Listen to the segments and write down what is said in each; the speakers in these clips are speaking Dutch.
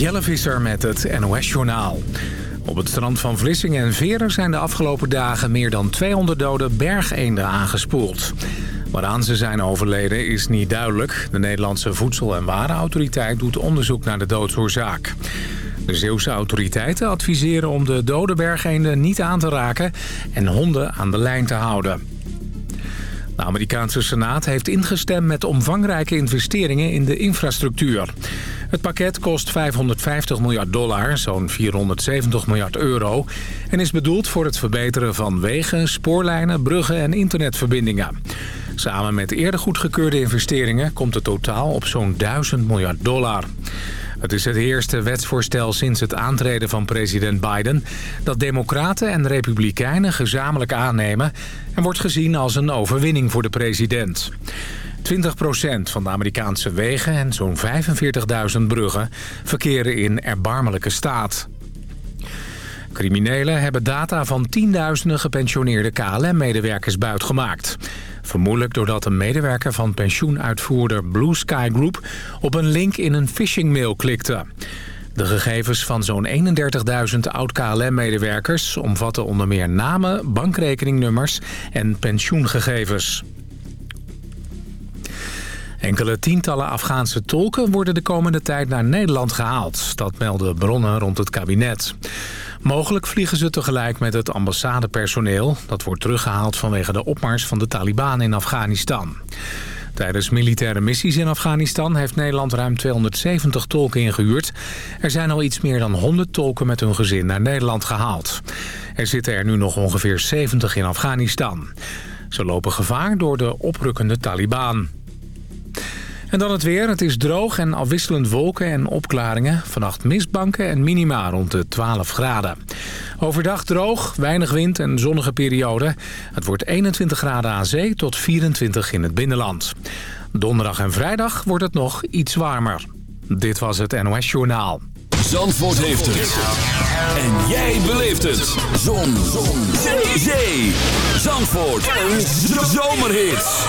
Jelle Visser met het NOS-journaal. Op het strand van Vlissingen en Veren zijn de afgelopen dagen... meer dan 200 dode bergeenden aangespoeld. Waaraan ze zijn overleden is niet duidelijk. De Nederlandse Voedsel- en Warenautoriteit doet onderzoek naar de doodsoorzaak. De Zeeuwse autoriteiten adviseren om de dode bergeenden niet aan te raken... en honden aan de lijn te houden. De Amerikaanse Senaat heeft ingestemd met omvangrijke investeringen in de infrastructuur. Het pakket kost 550 miljard dollar, zo'n 470 miljard euro... en is bedoeld voor het verbeteren van wegen, spoorlijnen, bruggen en internetverbindingen. Samen met eerder goedgekeurde investeringen komt het totaal op zo'n 1000 miljard dollar. Het is het eerste wetsvoorstel sinds het aantreden van president Biden... dat democraten en republikeinen gezamenlijk aannemen... en wordt gezien als een overwinning voor de president. 20% van de Amerikaanse wegen en zo'n 45.000 bruggen verkeren in erbarmelijke staat. Criminelen hebben data van tienduizenden gepensioneerde KLM-medewerkers buitgemaakt. Vermoedelijk doordat een medewerker van pensioenuitvoerder Blue Sky Group... op een link in een phishingmail klikte. De gegevens van zo'n 31.000 oud-KLM-medewerkers... omvatten onder meer namen, bankrekeningnummers en pensioengegevens. Enkele tientallen Afghaanse tolken worden de komende tijd naar Nederland gehaald. Dat melden bronnen rond het kabinet. Mogelijk vliegen ze tegelijk met het ambassadepersoneel. Dat wordt teruggehaald vanwege de opmars van de Taliban in Afghanistan. Tijdens militaire missies in Afghanistan heeft Nederland ruim 270 tolken ingehuurd. Er zijn al iets meer dan 100 tolken met hun gezin naar Nederland gehaald. Er zitten er nu nog ongeveer 70 in Afghanistan. Ze lopen gevaar door de oprukkende Taliban. En dan het weer. Het is droog en afwisselend wolken en opklaringen. Vannacht mistbanken en minima rond de 12 graden. Overdag droog, weinig wind en zonnige periode. Het wordt 21 graden aan zee tot 24 in het binnenland. Donderdag en vrijdag wordt het nog iets warmer. Dit was het NOS Journaal. Zandvoort heeft het. En jij beleeft het. Zon. Zon. Zee. Zandvoort. Een zomerhit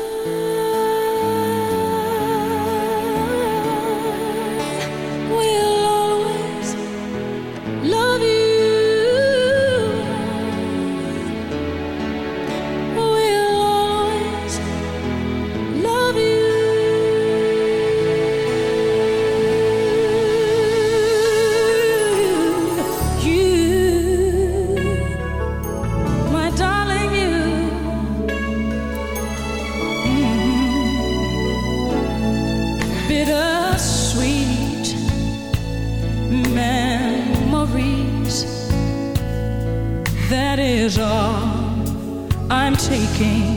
met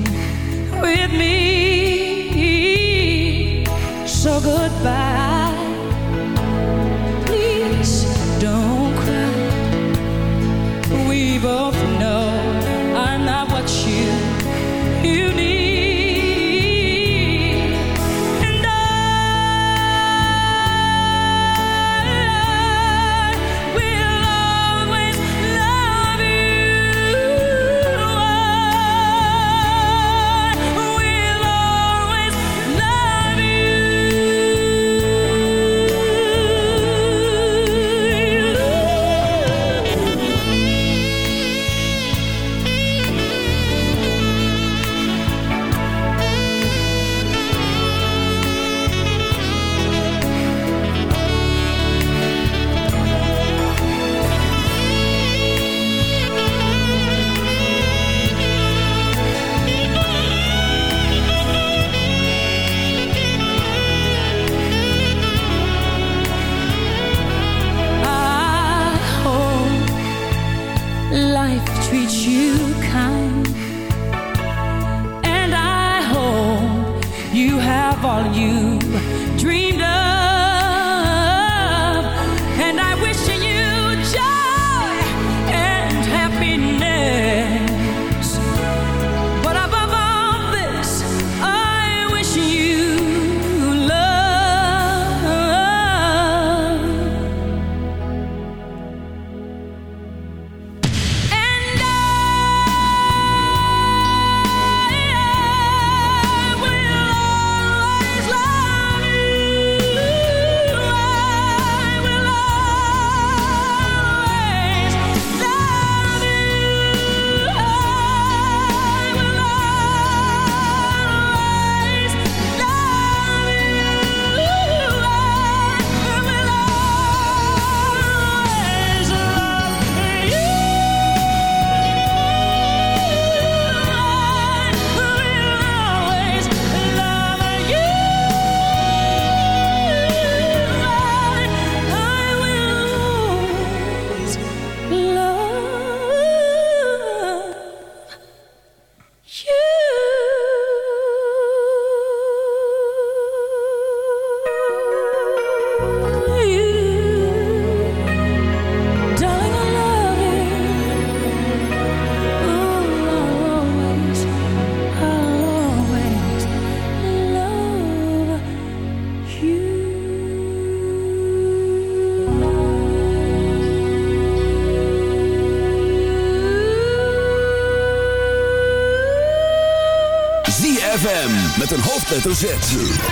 hoofdletter Z.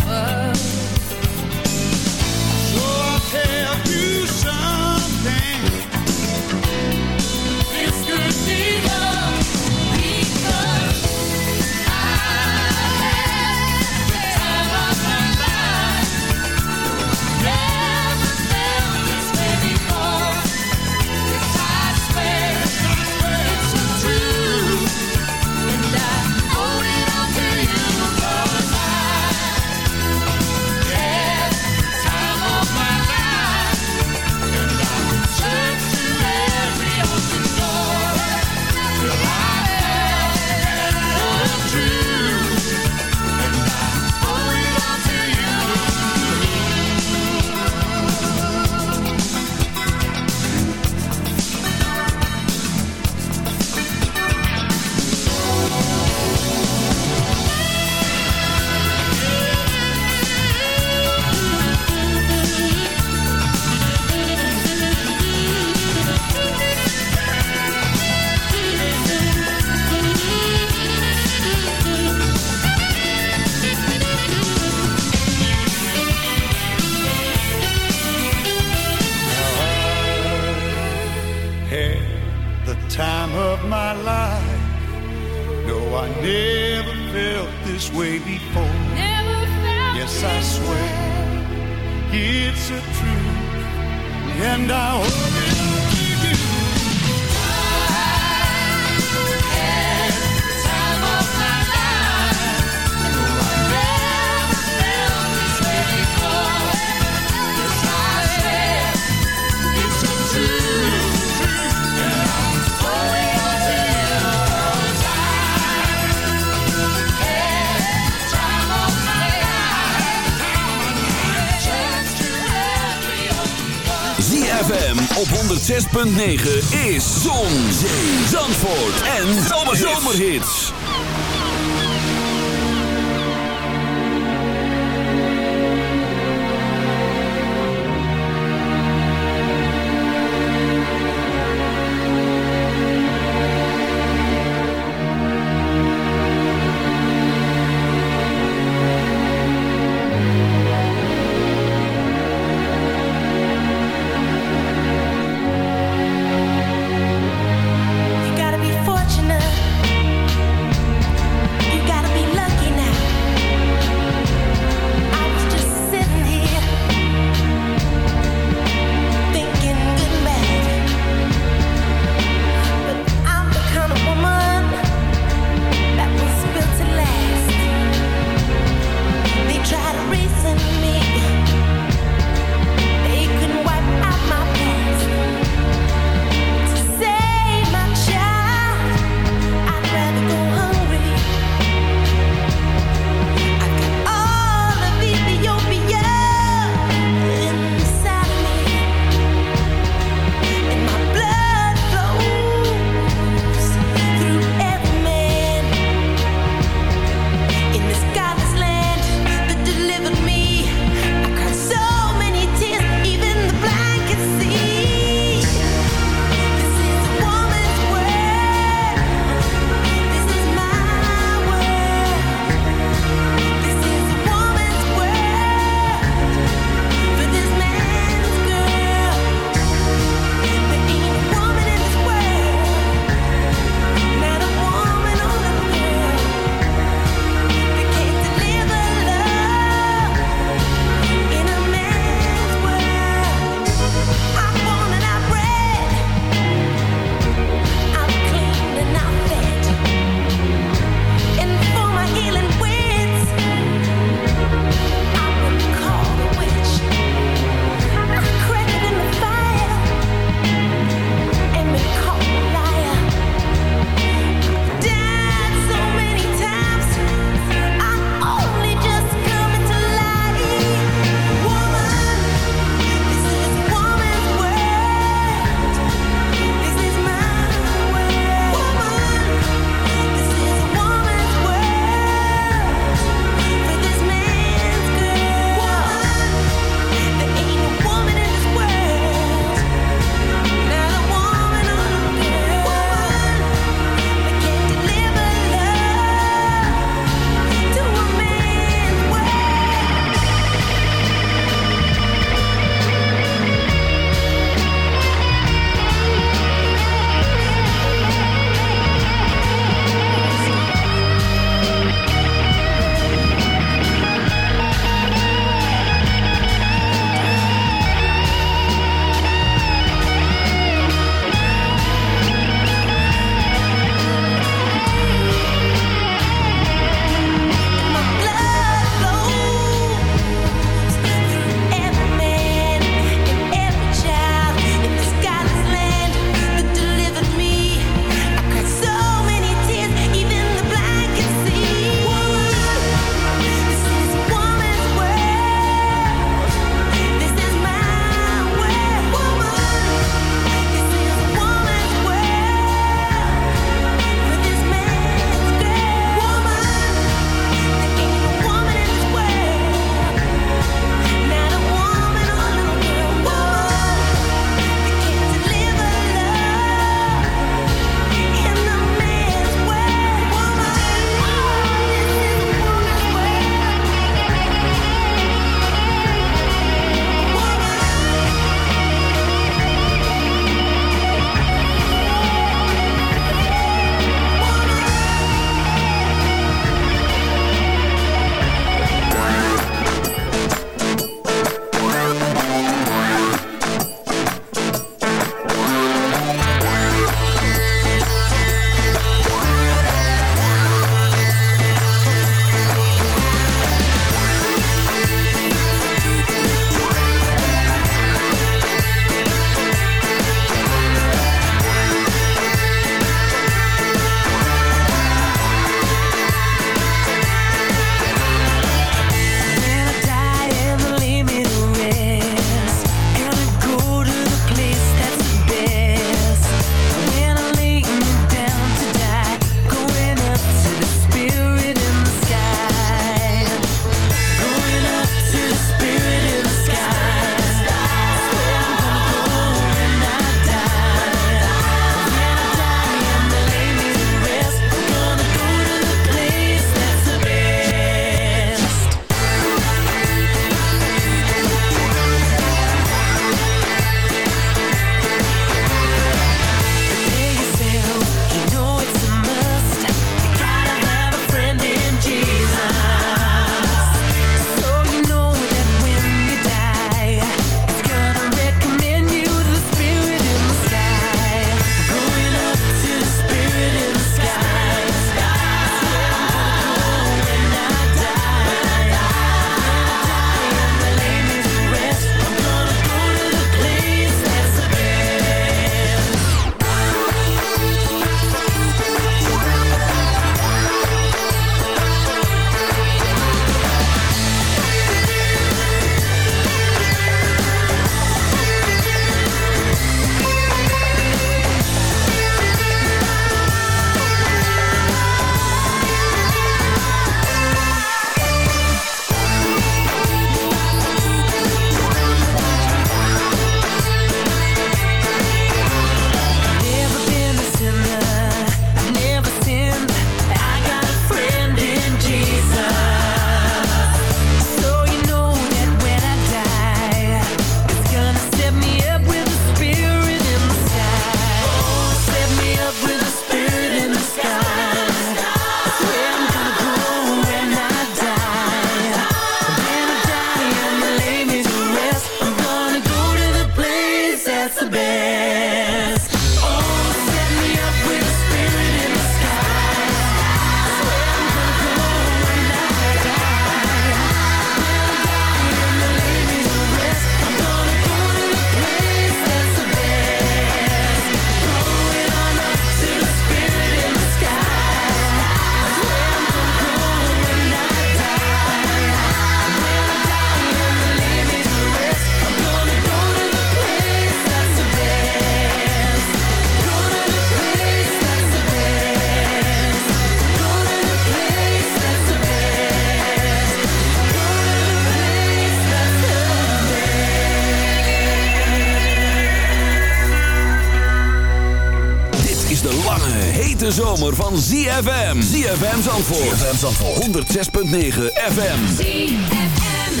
ZFM. Zandvoort. ZFM Zandvoort. 106.9 FM. ZFM.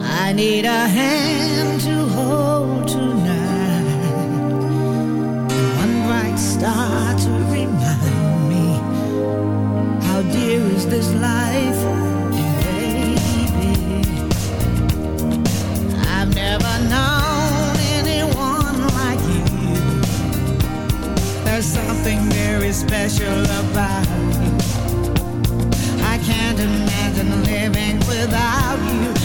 I need a hand to hold tonight. Special about you. I can't imagine living without you.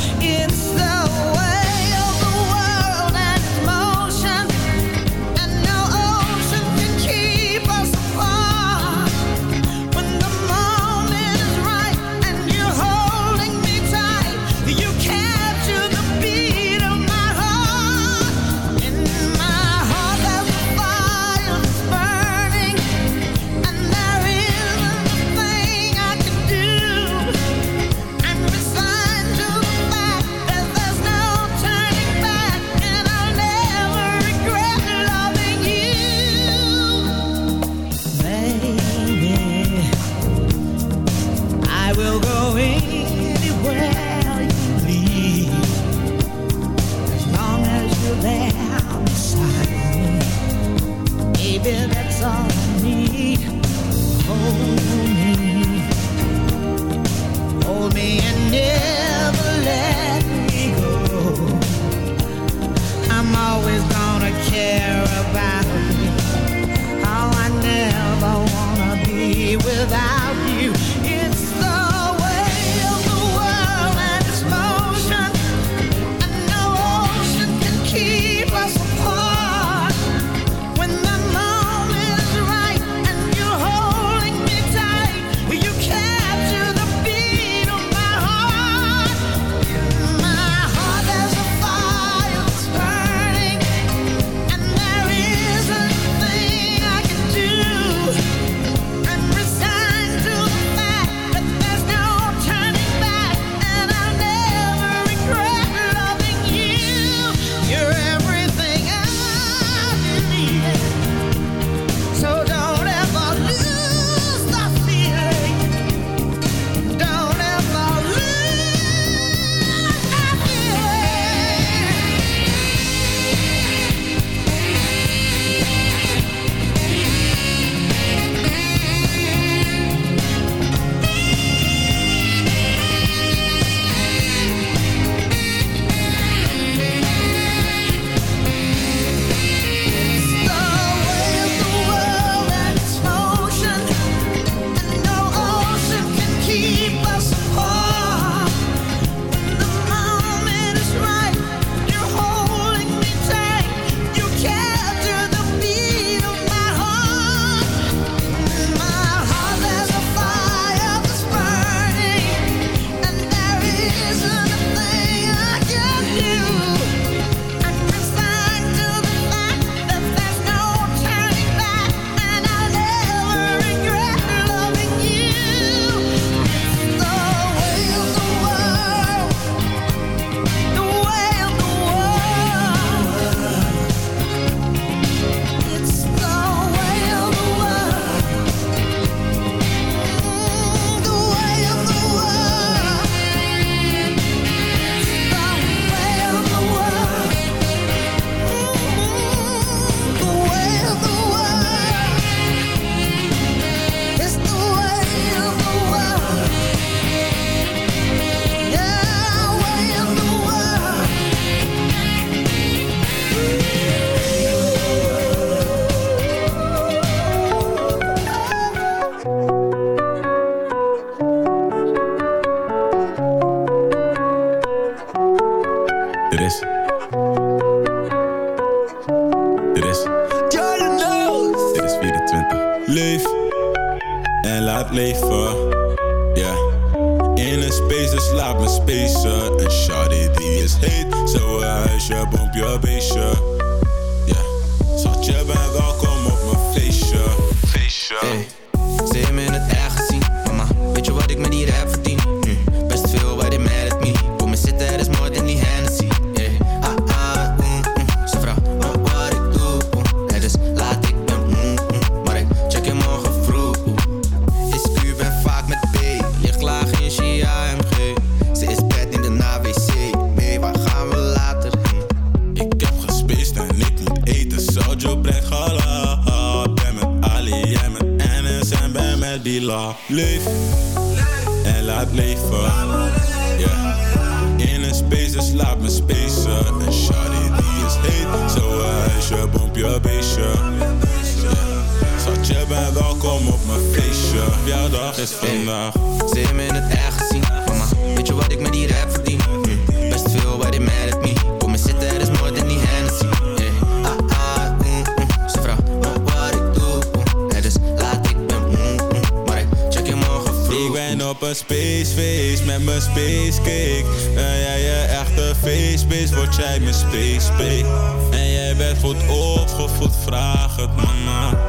op een spaceface met mijn spacecake. Ben jij je echte face. word jij mijn spacebake. En jij bent goed opgevoed, vraag het mama.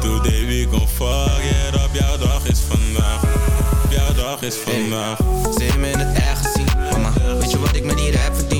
Today we ik fuck it op jouw dag is vandaag. Jouw dag is vandaag. Hey, me in het echt gezien, mama. Weet je wat ik met hier heb verdien?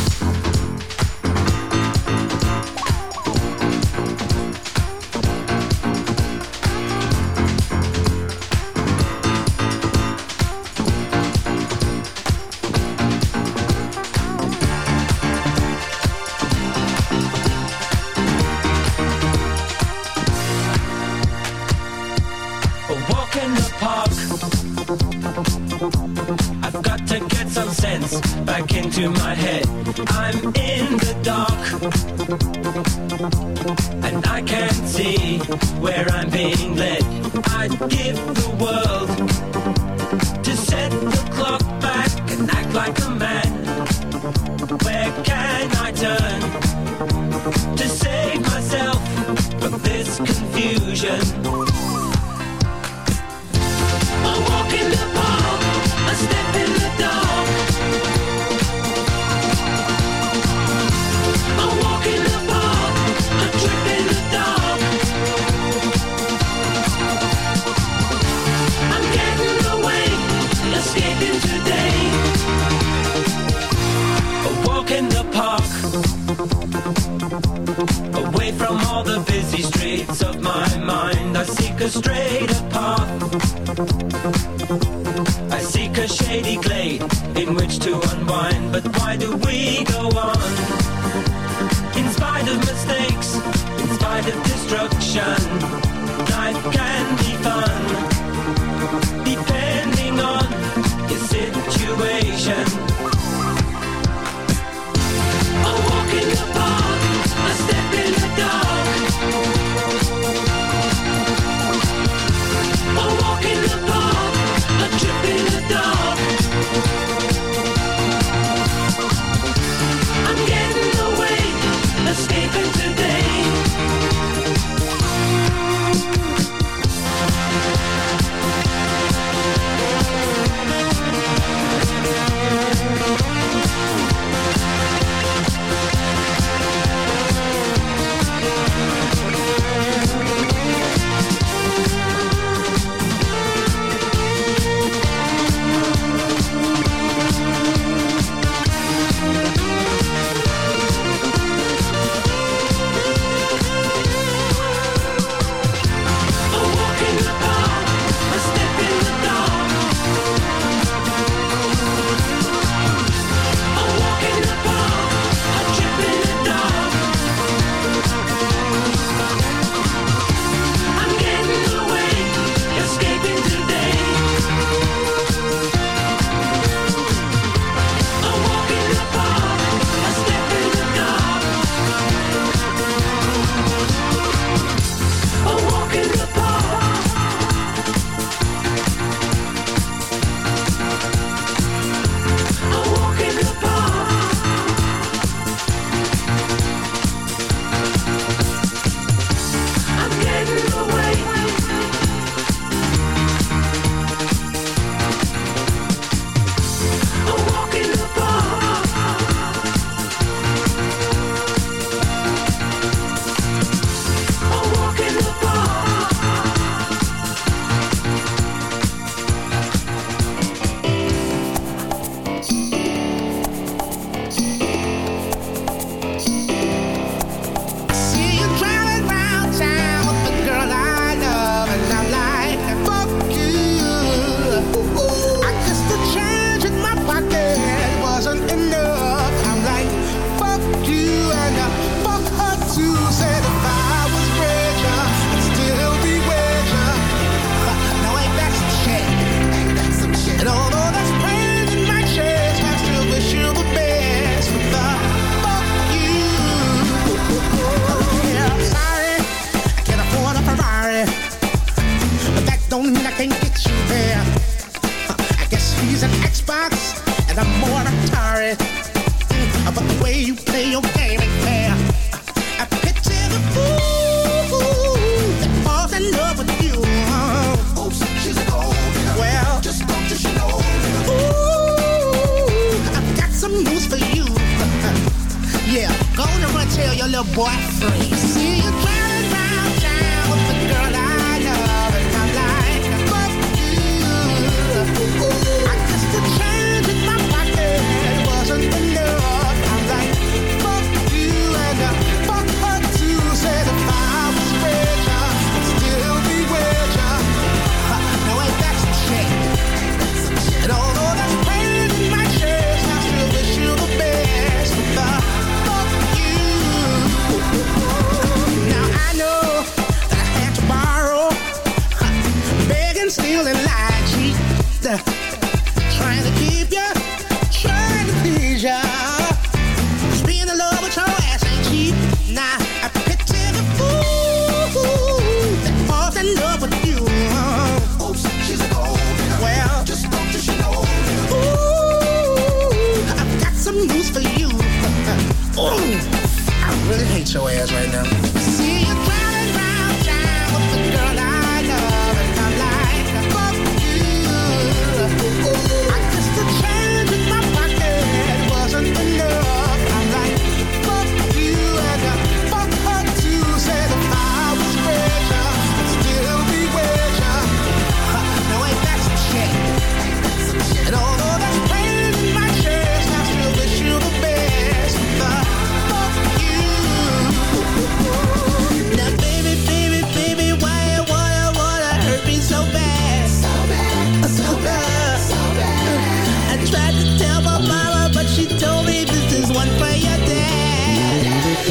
boyfriend.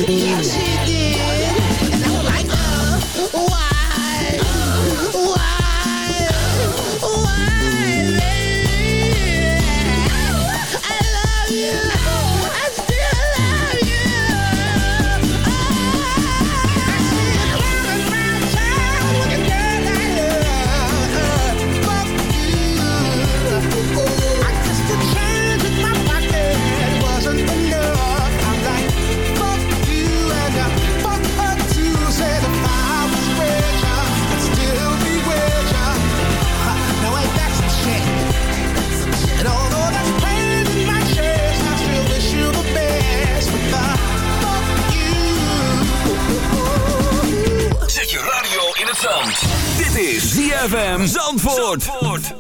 Yeah, ZFM Zandvoort. And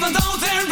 Even though they're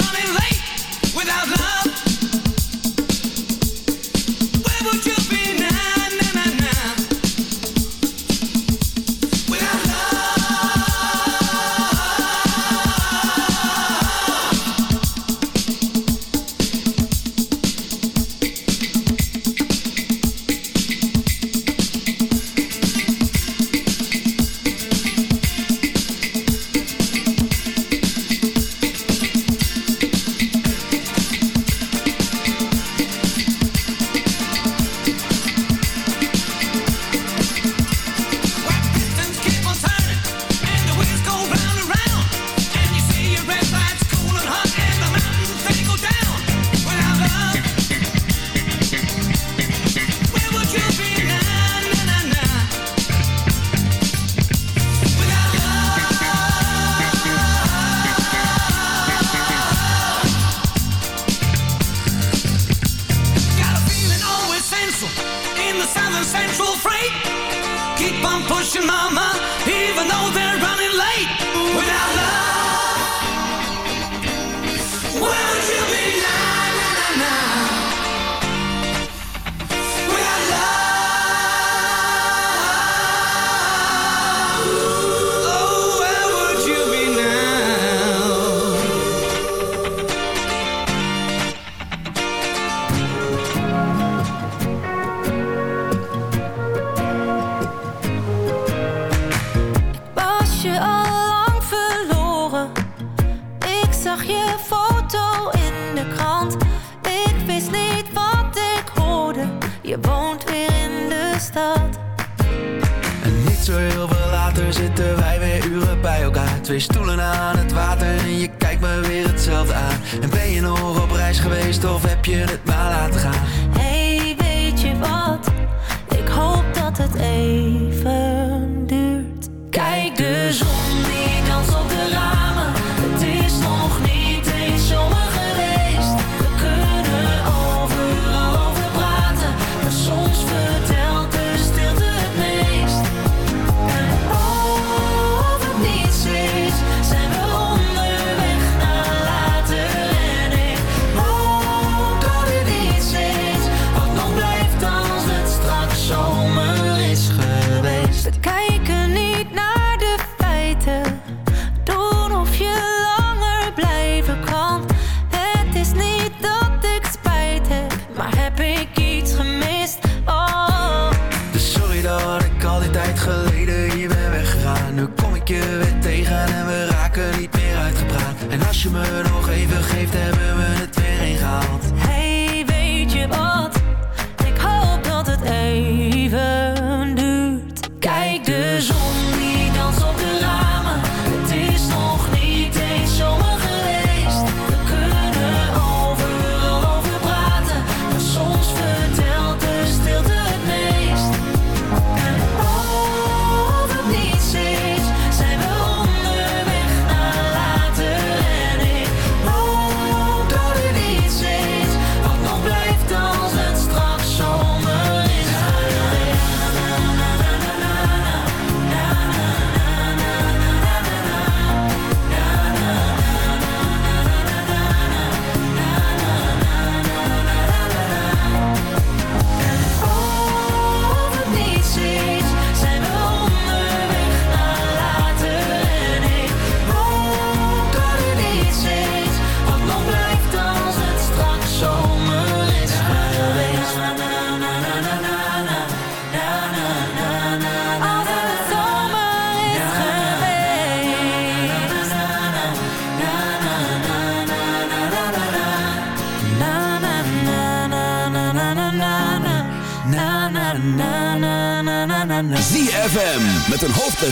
En niet zo heel veel later zitten wij weer uren bij elkaar. Twee stoelen aan het water en je kijkt me weer hetzelfde aan. En ben je nog op reis geweest of heb je het maar laten gaan?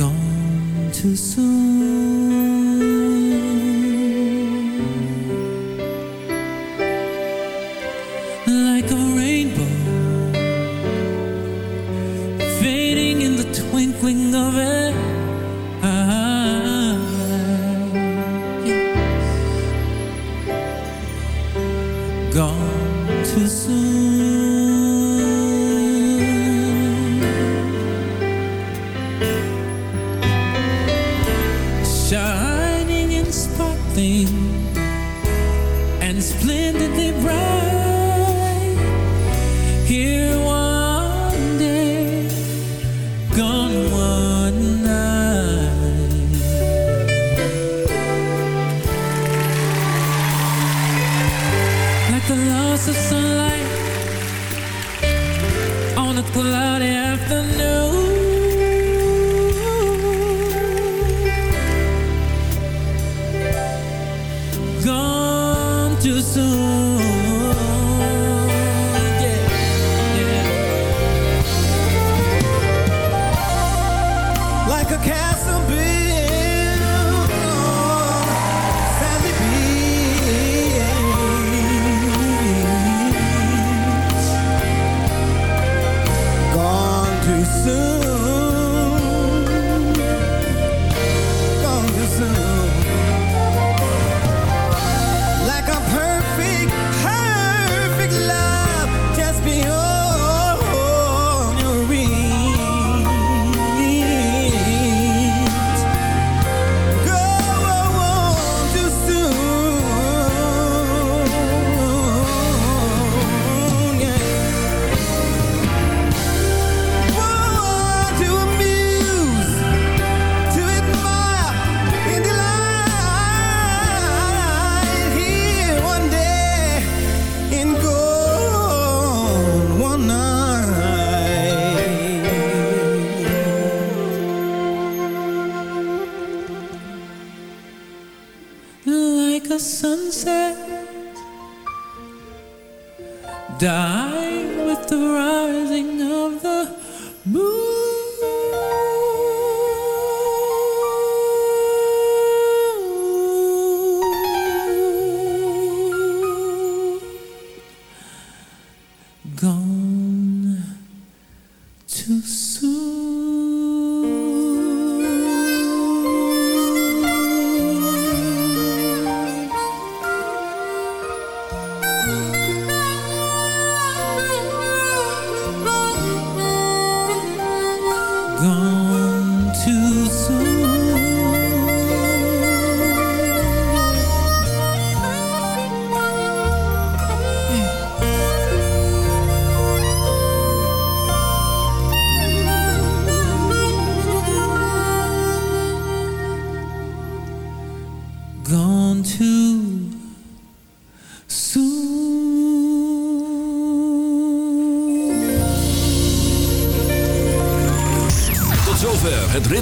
gone too soon.